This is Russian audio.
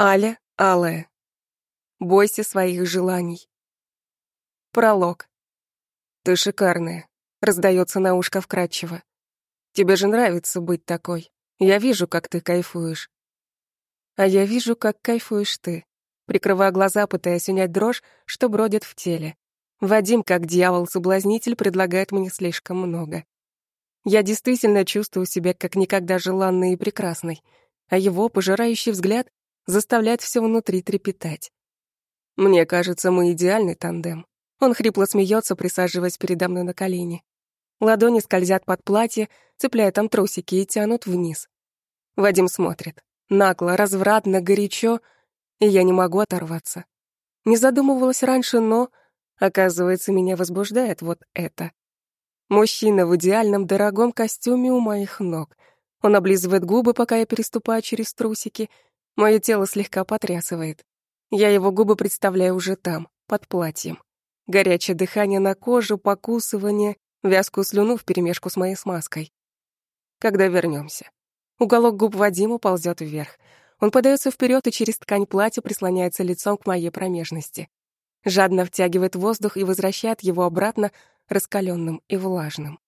Аля Алая. Бойся своих желаний. Пролог. Ты шикарная, раздается на ушко вкрадчиво. Тебе же нравится быть такой. Я вижу, как ты кайфуешь. А я вижу, как кайфуешь ты. Прикрывая глаза, пытаясь унять дрожь, что бродит в теле. Вадим, как дьявол-соблазнитель, предлагает мне слишком много. Я действительно чувствую себя как никогда желанной и прекрасной, а его пожирающий взгляд заставляет все внутри трепетать. Мне кажется, мы идеальный тандем. Он хрипло смеется, присаживаясь передо мной на колени. Ладони скользят под платье, цепляя там трусики и тянут вниз. Вадим смотрит. Нагло, развратно, горячо, и я не могу оторваться. Не задумывалась раньше, но, оказывается, меня возбуждает вот это. Мужчина в идеальном дорогом костюме у моих ног. Он облизывает губы, пока я переступаю через трусики. Мое тело слегка потрясывает. Я его губы представляю уже там, под платьем. Горячее дыхание на кожу, покусывание, вязкую слюну вперемешку с моей смазкой. Когда вернемся, Уголок губ Вадима ползет вверх. Он подается вперед и через ткань платья прислоняется лицом к моей промежности. Жадно втягивает воздух и возвращает его обратно раскаленным и влажным.